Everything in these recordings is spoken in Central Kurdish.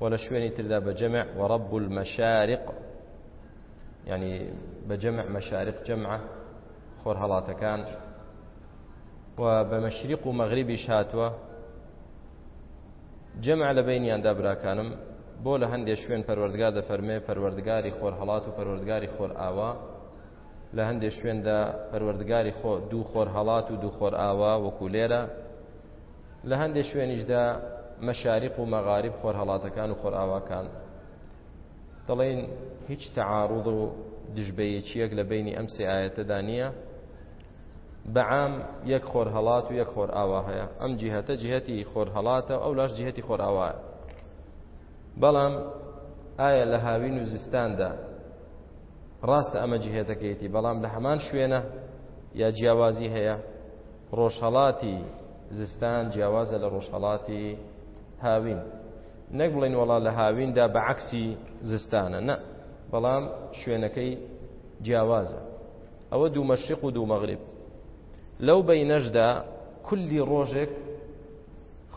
و لە شوێنی تردا بە جەمع و رب المشارق یعنی بە جەمع مەشارق جەمعە خۆر هەڵاتەکان و بە مەشریق و مەغریبیش هاتووە جەمع لە بینیاندا براکانم بۆ لە هەندێک شوێن پەروەردگار دەفەرمێ پەروەردگاری خۆر هەڵات و پەروەردگاری خۆر ئاوا لە هەندێ شوێندا پەروەردگاری خۆ دوو خۆر هەڵات و دوو خۆر ئاوا وەکو لێرە لە هەندێ شوێنیشدا مەشاریق و مەغاریب خۆر هەڵاتەکان و خۆر ئاواکان دەڵێن هیچ تەعاڕوض و دژبەیەکیەک لە بینی ئەم سێ ئاەتەدا نییە بەعام یەک خۆر هەڵات و یەک خۆر ئاوا هەیە ئەم جیهەتە جیهەتی خۆر هەڵاتە ئەو لاش جیهەتی خۆر ئاوایە بەڵام ئایا لە هاوین و زستاندا ڕاستە ئەمە جهتەکەیەتی بەڵام لە هەمان شوێنە یا جیاوازی هەیە ڕۆژهەڵاتی زستان جیاوازە لە ڕۆژهەڵاتی هاوین نەک بڵین وەڵا لە هاویندا بە عکسی زستانە نە بەڵام شوێنەکەی جیاوازە ئەوە دوو مەشق و دوو مەغرب لەو بینەشدا کولی ڕۆژێک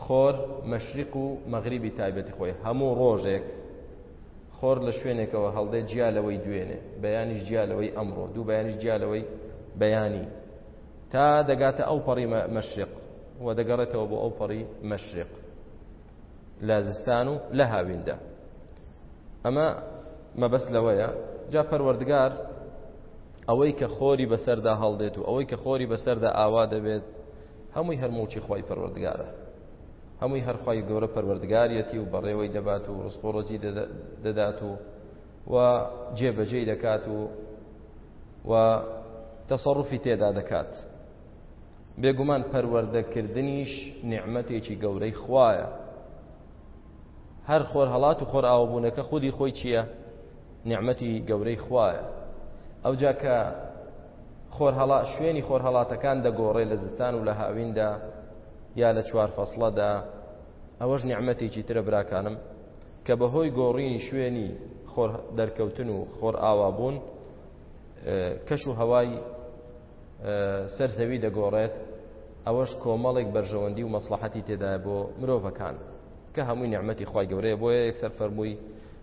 خۆر مەشرق و مەغریبی تایبەتی خۆی هەموو ڕۆژێک خۆر لە شوێنێکەوە هەڵدێ جیا لەوەی دوێنێ، بەیانیش جیا لەوەی ئەمڕۆ، دوو بەیانیش جیا لەوەی بەیانی، تا دەگاتە ئەوپەڕی مەشرق و دەگەڕێتەوە بۆ ئەوپەڕی مەشرق لە زستان و لە هاویندا ئەمە مەبەست لەوەیە جا پەروەردگار ئەوەی کە خۆری بەسەردا هەڵدێت و ئەوەی کە خۆری بەسەردا ئاوا دەبێت هەمووی هەر موڵکی خوای پەروەردگارە هەمووی هەر خوای گەورە پەروەردگاریەتی و بەڕێوەی دەبات و ڕزق و ڕزی دەدات و و جێبەجێی دەکات و و تەسەڕفی تێدا دەکات بێگومان پەروەردەکردنیش نعمەتێکی گەورەی خوایە هەر خۆر هەڵات و خۆر ئاوبوونەکە خودی خۆی چییە نیعمەتی گەورەی خوایە ئەوجا کە خۆرهەڵا شوێنی خۆرهەڵاتەکان دەگۆڕێ لە زستان و لە هاویندا یا لە چوار فەسڵەدا ئەوەش نیعمەتێکی ترە براکانم کە بەهۆی گۆڕینی شوێنی خۆر دەرکەوتن و خۆر ئاوابوون کەش و هەوای سەر زەوی دەگۆڕێت ئەوەش کۆمەڵێک بەرژەوەندی و مەسلحەتی تێدایە بۆ مرۆڤەکان کە هەمووی نعممەتی خی گەورەیە بۆیە یەکسەر فەرمووی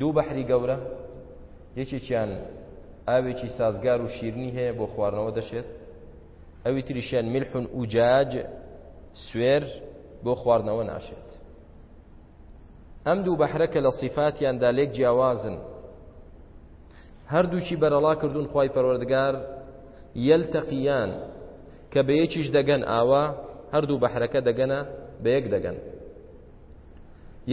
دوو بەحری گەورە، یەکێکیان ئاوێکی سازگار و شیرنی هەیە بۆ خواردنەوە دەشێت، ئەوی تریشیان ملح ئوجاج سوێر بۆ خواردنەوە ناشێت. ئەم دوو بەحرە کە لە سیفاتیاندا لێک جیاوازن، هەردووکی بەرەڵا کردوون خی پەروەردگار یەلتەقییان کە بە یەکیش دەگەن ئاوا هەردوو بەحرەکە دەگەنە بە یەک دەگەن.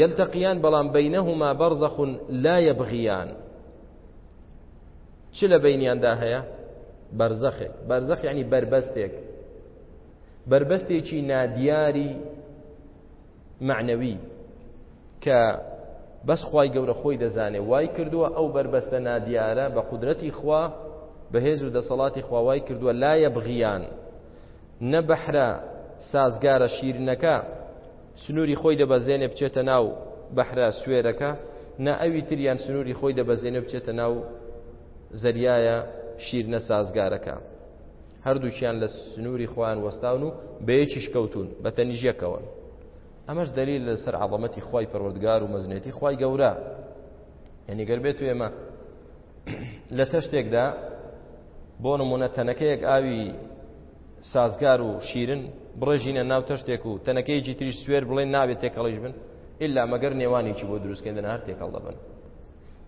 یەلتەقیان بەڵام بەینەهوما بەرزەخون لا یەبغیان چ لە بینیاندا هەیە بەرزەخێک بەرزەخ یعنی بەربەستێک بەربەستێکی نادیاری معنەوی کە بەس خوای گەورە خۆی دەزانێ وای کردووە ئەو بەربەستە نادیارە بە قودرەتی خوا بەهێز و دەسەڵاتی خواوای کردووە لایە بغیان نە بەحرە سازگارە شیرنەکە سنووری خۆی دەبەزێنێ بچێتە ناو بەحرە سوێرەکە، نا ئەوی تریان سنووری خۆی دەبەزێنێ و بچێتە ناو زەریایە شیرنە سازگارەکە. هەردووکیان لە سنووری خۆیان وەستاون و بە یەکیش کەوتون، بە تەنیش یەکەوەن. ئەمەش دەلیل لەسەر عەڵەمەتی خوای پەروەردگار و مەزنێتی خوای گەورە. یعنی گەر بێت و ئێمە لە تەشتێکدا بۆ نمونە تەنەکەیەک ئاوی سازگار و شیرن بڕێژینە ناو تەشتێک و تەنەکەیەکی تریش سوێر بڵێن نابێت تێکەڵیش بن ئللا مەگەر نێوانێکی بۆ دروستکردن هەر تێکەڵ دەبن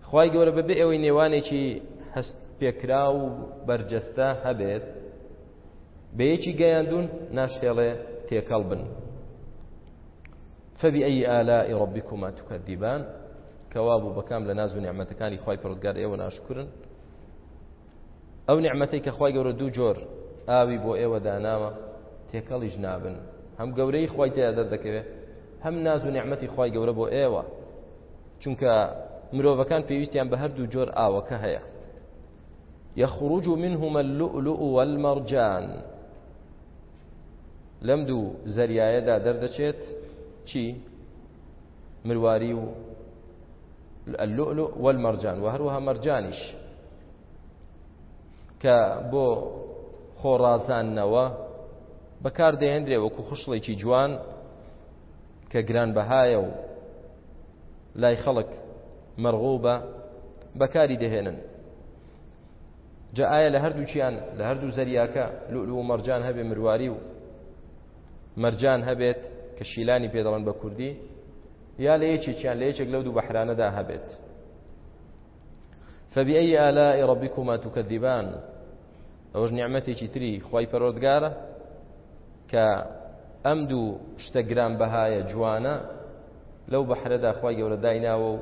خی گەورە بەبێ ئەوەی نێوانێکی هەست پێکرا و بەرجەستە هەبێت بە یەکی گەیاندون ناشتێڵێ تێکەڵ بن فەبی ئەی ئالا ئێڕبیکوما توکەدیبان کەوا بوو بەکام لە ناز و نیعممەتەکانی خی پڕودگار ئێوە ناشکرن ئەو نیعمەتەی کە خوای گەورە دوو جۆر ئاوی بۆ ئێوە داناوە تێکەڵیش نابن هەم گەورەی خوای تێدا دەردەکەوێت هەم ناز و نیعمەتی خوای گەورە بۆ ئێوە چونکە مرۆڤەکان پێویستیان بە هەردوو جۆر ئاوەکە هەیە يخرج منهما اللؤلؤ والمرجان لەم دوو زەریایەدا دەردەچێت چی مرواری و اللؤلؤ والمرجان و هەروەها مەرجانیش کە بۆ خۆڕازاننەوە بەکار دەهێندرێ وەکو خوشڵێکی جوان کە گران بەهایە و لای خەڵک مەرغوبە بەکاری دەهێنن جا ئایا لە هەردووچیان لە هەردوو زەریاکە لولو و مەرجان هەبێ مرواری و مەرجان هەبێت کە شیلانی پێ دەڵێن بە کوردی یا لە یەکێکیان لە یەکێک لەو دوو بەحرانەدا هەبێت فبأي آلاء ربكما تكذبان ئەوەش نیعممەتێکی تری خی پەرۆردگارە کە ئەم دوو شتە گران بەهایە جوانە لەو بەحرەدا خی گەورە دایناوە و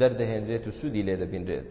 دەردەهێنرێت و سوودی لێ دەبینرێت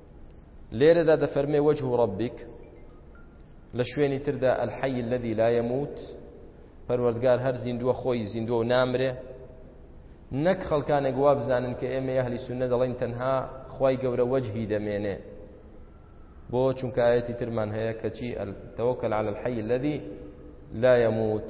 لێرەدا دەفەرمێ وجه ربک لە شوێنی تردا الحي الذي لا يموت پەروەردگار هەر زیندووە خۆی زیندووە و نامرێ نەک خەڵکانێک وا بزانن کە ئێمە یهلی سنە دەڵین تەنها خی گەورە وەجهی دەمێنێ بۆ چونکە ئاەتی ترمان هەیە کەچی تەوەکەل على الحي الذي لا يموت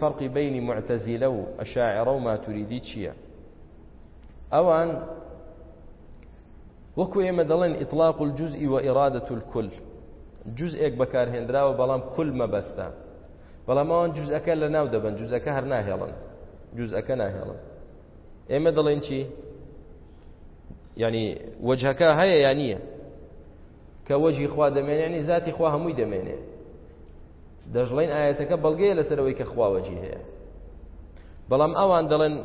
فەرقی بەینی موعتەزیلە و ئەشاعیڕە و ماتوریدی چییە؟ ئەوان وەکو ئێمە دەڵێن ئیطلاق الجزء و ئیرادەت الکل جزئێک بەکارهێنراوە بەڵام کل مەبەستە بەڵام ئەوان جزئەکە لە ناو دەبن جزئەکە هەر ناهێڵن جزئەکە ناهێڵن ئێمە دەڵێن چی؟ یعنی وەجهەکە هەیە یا نییە کە وەجی خوا دەمێنێ ینی زاتی خوا هەمووی دەمێنێ دەشڵێن ئایەتەکە بەڵگەیە لەسەر ئەوەی کە خوا وەجی هەیە بەڵام ئەوان دەڵێن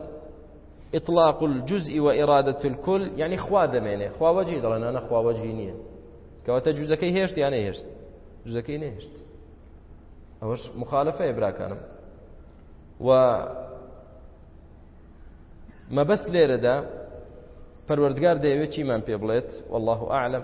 اطلاق الجزء وإرادة الكل يعني خوا دەمێنێ خوا وەجی دەڵێن ئەە خوا وەجی نییە کەواتە جوزەکەی هێشت یان نەهێشت جوزەکەی نەهێشت ئەوەش مخالفەیە براکانم و مەبەست لێرەدا پەروەردگار دەیەوێت چیمان پێ بڵێت والله ئاعلم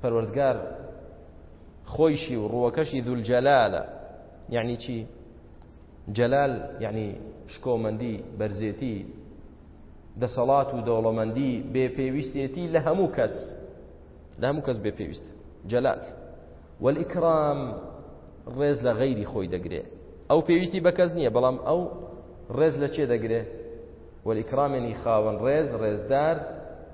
پەروەردگار خۆیشی و ڕووەکەشی ذوالجەلالە یعنی چی جەلال یعنی شکۆمەندی بەرزێتی دەسەڵات و دەوڵەمەندی بێ پێویستێتی لە هەموو کەس لە هەموو کەس بێ پێویست جەلال والئیکرام ڕێز لە غەیری خۆی دەگرێ ئەو پێویستی بە کەس نییە بەڵام ئەو ڕێز لە چێ دەگرێ والئیکرامێنی خاوەن ڕێز ڕێزدار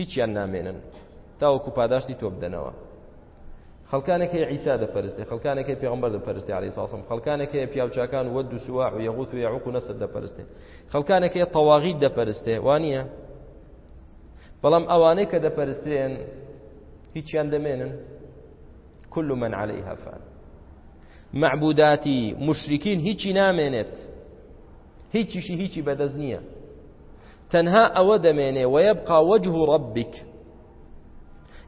هیچیان نامێنن تاوەکو پاداشتی تۆ بدەنەوە خەڵکانێک هەیە عیسا دەپەرستێ خەڵکانێک هەیە پێغمبەر دەپەرستی علی ساسم خەڵکانێک هەیە پیاوچکان وە دو سووا و یەغوت و یعوق و نەسر دەپەرستێ خەڵکانێک هەیە تەواغیت دەپەرستێ وانە بەڵام ئەوانەی کە دەپەرستێن هیچیان دەمێنن كل من عليها فان معبوداتی مشرکین هیچی نامێنێت هیچیشی هیچی بەدەست نییە تەنها ئەوە دەمێنێ وەیەبقا وەجه ڕەبیک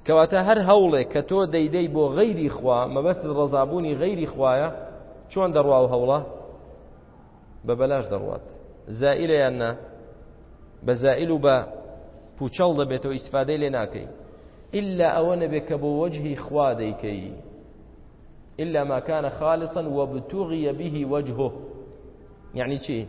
کەواتە هەر هەوڵێک کە تۆ دەیدەی بۆ غەیری خوا مەبەست ڕەزابوونی غەیری خوایە چۆن دەڕوا و هەوڵە بە بەلاش دەڕوات زائیلیان نا بە زائیل و بە پوچەڵ دەبێتەوە ئیسفادەی لێ ناکەی إلا ئەوە نەبێت کە بۆ وەجهی خوا دەیکەی إلا ما كان خالصا وابتغي به وجهه يعني چی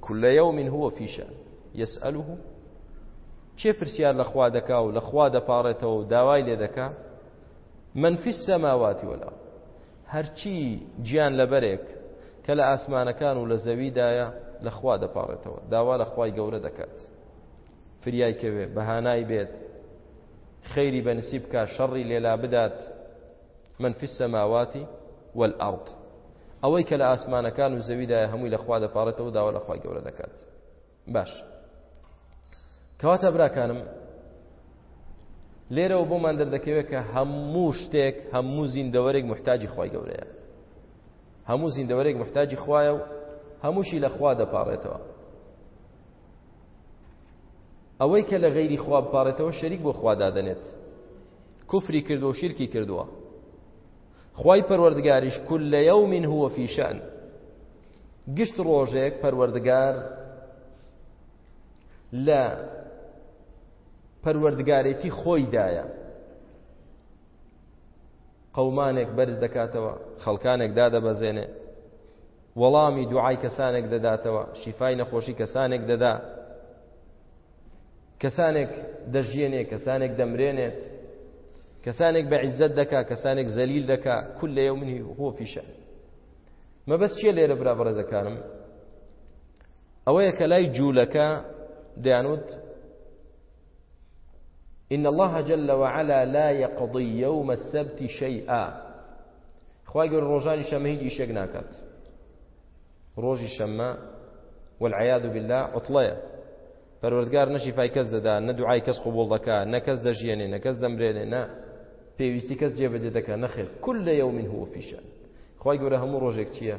كل يوم هو في شأن يسأله چێ پرسیار لە خوا دەکا و لە خوا دەپاڕێتەوە و داوای لێ دەکا من في السماوات والأرض هەرچی گیان لەبەرێک کە لە ئاسمانەکان و لە زەویدایە لە خوا دەپاڕێتەوە داوا لە خوای گەورە دەکات فریای کەوێ بەهانای بێت خەیری بەنسیب بکە شەڕی لێلا بدات من فی السماوات والارض ئەوەی کە لە ئاسمانەکان و زەویدایە هەمووی لە خوا دەپارێتەوە داوا لە خوای گەورە دەکات باش کەواتە براکانم لێرەوە بۆمان دەردەکەوێت کە هەموو شتێک هەموو زیندەوەرێک محتاجی خی گەورەیە هەموو زیندەوەرێک محتاجی خوایە و هەمووشی لە خوا دەپارێتەوە ئەوەی کە لە غەیری خوا بپاڕێتەوە شەریک بۆ خوا دادەنێت کفری کردو و شیرکی کردووە خوای پەروەردگاریش کل لە یوم هو فی شأن گشت ڕۆژێک پەروەردگار لە پەروەردگارێتی خۆیدایە قەومانێک بەرز دەکاتەوە خەڵکانێک دادەبەزێنێ وەڵامی دوعای کەسانێک دەداتەوە، شیفای نەخۆشی کەسانێک دەدا، کەسانێک دەژیێنێ، کەسانێک دەمرێنێت، کەسانێک بە عیزەت دەکا، کەسانێک زەلیل دەکا، کل لە یەومنی هو فیشە. مەبەست چییە لێرە برا بەڕێزەکانم؟ ئەوەیە کە لای جوولەکە دەیانوت ان اللە جل وعلا لا یقضی یوم السبت شیئا خوای گەورە ڕۆژانی شەمە هیچ ئیشێک ناکات ڕۆژی شەمە والعیاذ بالله عطڵەیە پەروەردگار نەشی پای کەس دەدا نە دوعای کەس قوبوڵ دەکا نە کەس دەژیێنێ نە کەس دەمرێنێ نە پێویستی کەس جێبەجێ دەکە نەخێر کل لە یومین هو فیشە خی گەورە هەموو ڕۆژێک چییە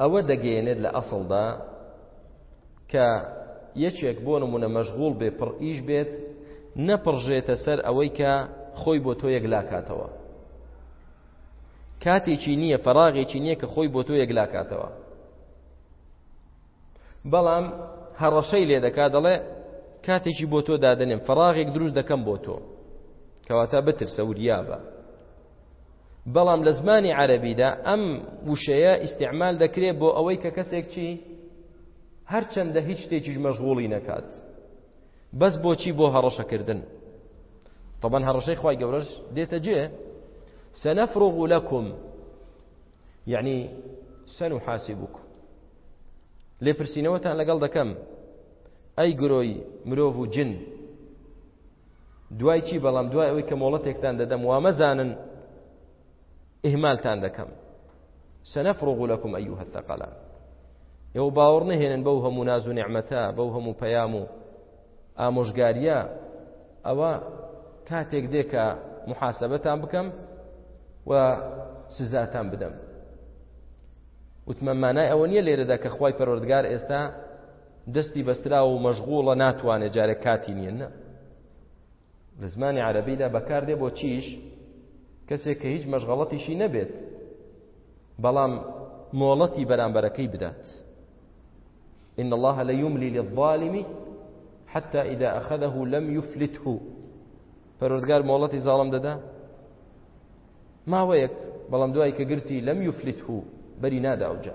ئەوە دەگەیەنێت لە ئەسڵدا کە یەکێک بۆ نمونە مەشغوڵ بێ پڕ ئیش بێت نەپڕژێتە سەر ئەوەی کە خۆی بۆ تۆ یەکلاکاتەوە کاتێکی نییە فەراغێکی نییە کە خۆی بۆ تۆ یەکلاکاتەوە بەڵام هەڕەشەی لێ دەکات دەڵێ کاتێکی بۆ تۆ دادنێم فەراغێک دروست دەکەم بۆ تۆ کەواتە بترسە وریابە بەڵام لە زمانی عەرەبیدا ئەم وشەیە ئیستعمال دەکرێت بۆ ئەوەی کە کەسێک چی هەرچەندە هیچ شتێکیش مەشغوڵی نەکات بەس بۆچی بۆ هەڕەشەکردن طبعا هەڕەشەی خی گەورەش دێتە جێ سنفرغ لكم يعني سنحاسبكم لێپرسینەوەتان لەگەڵ دەکەم ئەی گرۆی مرۆڤ و جن دوای چی بەڵام دوای ئەوەی کە مۆڵەتێکتان دەدەم وامەزانن ئیهمالتان دەکەم سنفرغ لكم أيها الثقلان ئێو باوەڕ نەهێنن بەو هەموو ناز و نعمەتە بەو هەموو پەیام و ئامۆژگاریە ئەوە کاتێک دێکە محاسبەتان بکەم و سزاتان بدەم وتمە مانای ئەوە نییە لێرەدا کە خی پەرۆردگار ئێستا دەستی بەستراو و مەشغوڵە ناتوانێت جارێک کاتی نییە نە لە زمانی عەرەبیدا بەکاردێ بۆ چیش کەسێک کە هیچ مەشغەڵەتیشی نەبێت بەڵام مۆڵەتی بەرامبەرەکەی بدات إن الله لا يملي للظالم حتى إذا أخذه لم يفلته پەرۆردگار مۆڵەتی زاڵم دەدا ماوەیەک بەڵام دوای کە گرتی لەم یفلت و بەری نادا ئەوجا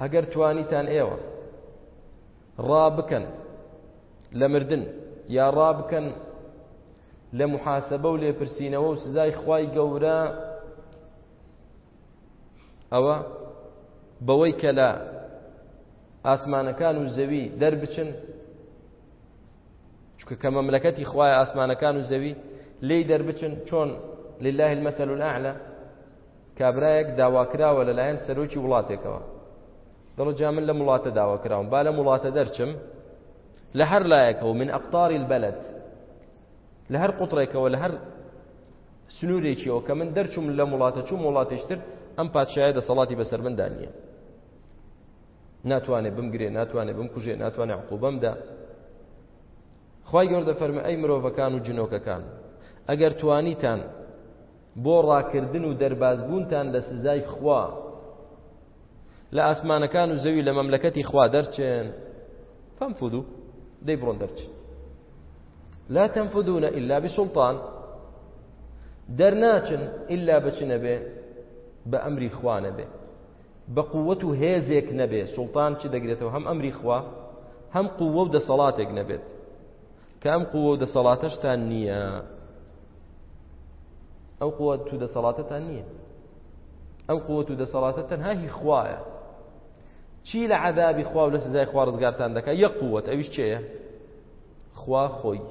ئەگەر توانیتان ئێوە ڕابکەن لە مردن یا ڕابکەن لە محاسبە و لێپرسینەوە و سزای خوای گەورە ئەوە بەوەی کە لە ئاسمانەکان و زەوی دەربچن چکە کە مەملەکەتی خوای ئاسمانەکان و زەوی لی دەربچن چۆن لله المثل الأعلى کابرایەک داواکراوە لەلایەن سەرۆکی وڵاتێکەوە دەڵێت جا من لەم وڵاتە داواکراوم با لەم وڵاتە دەرچم لە هەر لایەکەوە من ئەقتاری البلد لە هەر قوتڕێکەوە لە هەر سنوورێکیەوە کە من دەرچوم لە وڵاتە چوم وڵاتیشتر ئەم پادشایە دەسەڵاتی بەسەر مندا نییە ناتوانێت بمگرێ ناتوانێت بم کوژێ ناتوانێت عقوبەمدا خی گەوردە فەرمە ئەی مرۆڤەکان و جنۆکەکان ئەگەر توانیتان بۆ ڕاکردن و دەربازبوونتان لە سزای خوا لە ئاسمانەکان و زەوی لە مەملەکەتی خوا دەرچێن فەمفودو دەی بڕۆن دەرچن لا تەمفودونە ئللا بسلطان دەرناچن ئللا بچنە بێ بە ئەمری خوا نەبێ بە قووەت و هێزێک نەبێ سوڵتان چ دەگرێتەوە هەم ئەمری خوا هەم قووە و دەسەڵاتێک نەبێت کە ئەم قووە و دەسەڵاتەشتان نییە ئەو قووە تو دەسەڵاتەتان نییە ئەو قووە و دەسەڵاتە تەنها هی خوایە چی لە عذابی خوا و لە سزای خوا ڕزگارتان دەکات یە قووەت ئەویش چێە خوا خۆی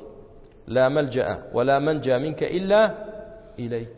لا ملجأ ولا منجا منك إلا إليك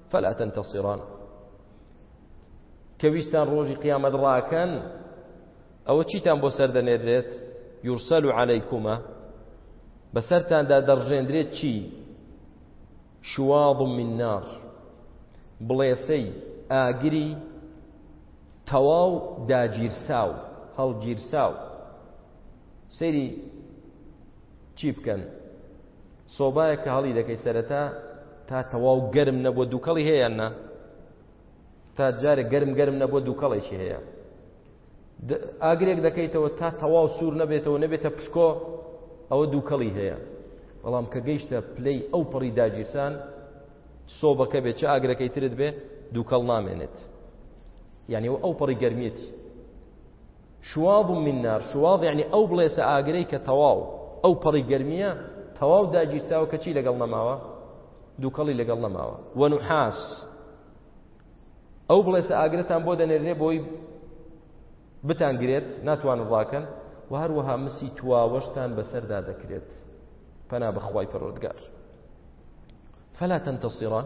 فلا تنتصران کە ویستان ڕۆژی قیامەت ڕاکەن ئەوە چیتان بۆ سەر دەنێرێت یورسەل و عەلەیکومە بەسەرتاندا دەڕژێندرێت چی شواض من نار بڵێسەی ئاگری تەواو داگیرساو هەڵگیرساو سەیری چی بکەن سۆبایە کە هەڵی دەکەی سەرەتا تا تەواو گەرم نەبووە دووکەڵی هەیە نا تا جارێک گەرم گەرم نەبووە دووکەڵێکی هەیە ئاگرێک دەکەیتەوە تا تەواو سوور نەبێتەوە نەبێتە پشکۆ ئەوە دووکەڵی هەیە بەڵام کە گەیشتە پلەی ئەو پەڕی داگیرسان سۆبەکە بێت چه ئاگرەکەی ترت بێ دووکەڵ نامێنێت یعنی ئەو پەڕی گەرمیەتی شواظ من نار شواظ یعنی ئەو بڵێسە ئاگرەی کە تەواو ئەو پەڕی گەرمیە تەواو داگیرساوە کەچی لەگەڵ نەماوە دووکەڵی لەگەڵ نەماوە وەنوحاس ئەو بڵێسە ئاگرەتان بۆ دەنێرێ بۆی بتان گرێت ناتوان ڕاکەن و هەروەها مسی تواوەشتان بەسەردا دەکرێت پەنا بەخوای پەرۆردگار فلا تنتصران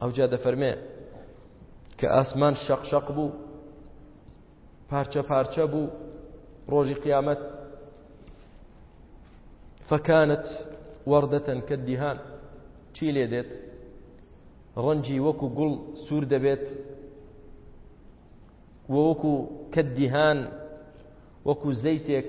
ئەوجا دەفەرمێ کە ئاسمان شەق شەق بوو پارچە پارچە بوو ڕۆژی قیامەت فەکانت وەردەتەن کە دیهان چی لێ دێت ڕەنجی وەکو گوڵ سوور دەبێت وەکو کە دیهان وەکو زەیتێک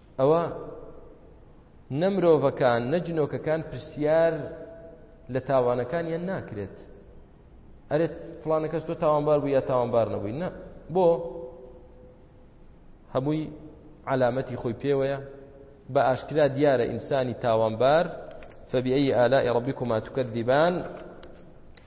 ئەوە نە مرۆڤەکان نە جنۆکەکان پرسیار لە تاوانەکانیان ناکرێت ئەرێت فلانە کەس تۆ تاوانبار بوو یا تاوانبار نەبووی نە بۆ هەمووی علامەتی خۆی پێوەیە بە ئاشکرا دیارە ئینسانی تاوانبار فبأي آلاء ربكما تكذبان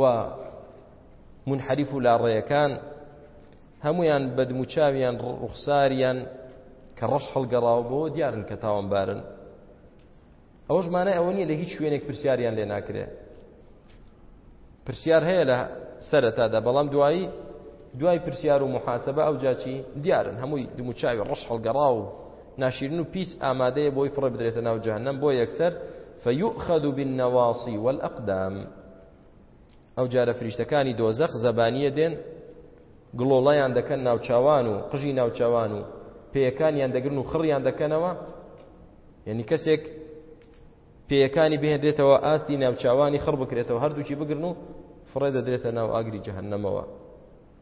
و منحریف و لاڕێیەکان هەمویان بەدموچاویان ڕوخساریان کە ڕەش هەڵگەڕاوە بۆ دیارن کە تاوانبارن ئەوەش مانای ئەوە نیە لە هیچ شوێنێک پرسیاریان لێ ناکرێ پرسیار هەیە لە سەرەتادا بەڵام دوایی دوای پرسیار و محاسبە ئەو جاچی دیارن هەمووی دموچاوی ڕەش هەڵگەڕا و ناشیرن و پیس ئامادەیە بۆی فڕێ بدرێتە ناو جەهنم بۆ یەکسەر فیوخذ بالنواصی والاقدام ئەو جارە فریشتەکانی دۆزەخ زەبانیە دێن گڵۆڵیان دەکەن ناوچوان و قژی ناوچوان و پێیەکانیان دەگرن و خڕیان دەکەنەوە یعنی کەسێک پێیەکانی بهێنرێتەوە ئاستی ناوچوانی خڕ بکرێتەوە هەردووکی بگرن و فڕێ دەدرێتە ناو ئاگری جەهنەمەوە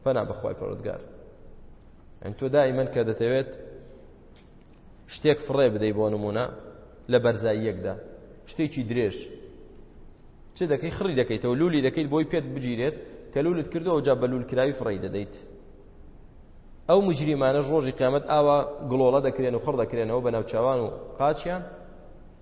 فەنا بەخوای پەرۆدگار ئەن تۆ دائیمەن کە دەتەوێت شتێک فڕێ بدەی بۆ نمونە لە بەرزاییەکدا شتێکی درێژ چ دەکەی خڕی دەکەیتەوە لولی دەکەیت بۆی پێت بگیرێت کە لولت کردو ئەو جا بە لول کراوی فڕی دەدەیت ئەو مجریمانەش ڕۆژی قیامەت ئاوا گڵۆڵە دەکرێن و خڕ دەکرێنەوە بە ناوچوان و قاچیان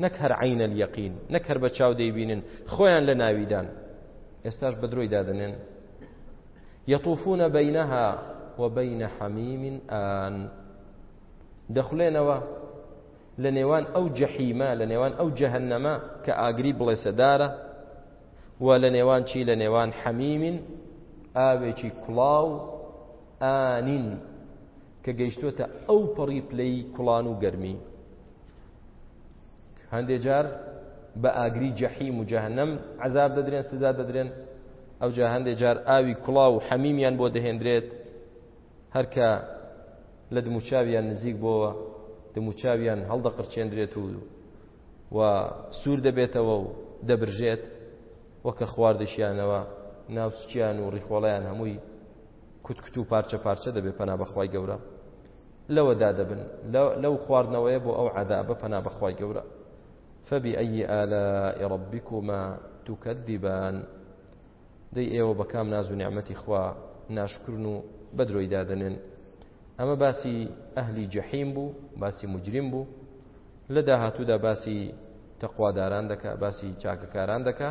نەک هەر عەین الیقین نەک هەر بە چاو دەیبینن خۆیان لە ناویدان ئێستاش بە درۆی دادنێن یطوفون بینها وبین حمیم آن دەخولێنەوە لە نێوان ئەو جەحیمە لە نێوان ئەو جەهنەمە کە ئاگری بڵێسەدارە و لە نێوان چی لە نێوان حەمیمین ئاوێکی کوڵاو ئانین کە گەیشتووەتە ئەو پەڕی پلەی کوڵان و گەرمی هەندێ جار بە ئاگری جەحیم و جەهنم عذاب دەدرێن سزا دەدرێن ئەو جا هەندێ جار ئاوی کوڵا و حەمیمیان بۆ دەهێندرێت هەرکە لە دموچاویان نزیک بۆوە دموچاویان هەڵدەقرچێندرێت و و سوور دەبێتەوە و دەبرژێت وەکە خواردشیانەوە ناوسکیان و ڕیخۆڵیان هەمووی کوت کوت و پارچە پارچە دەبێ پەنا بەخوای گەورە لەوەدا دەبن لەو خواردنەوەیە بۆ ئەو عذابە پەنا بەخوای گەورە فبأي آلاء ربكما تكذبان دەی ئێوە بەکام ناز و نیعممەتی خوا ناشکردن و بەدرۆی دادنێن ئەمە باسی ئەهلی جەحیم بوو باسی مجریم بوو لە داهاتوودا باسی تەقواداران دەکا باسی چاکەکاران دەکا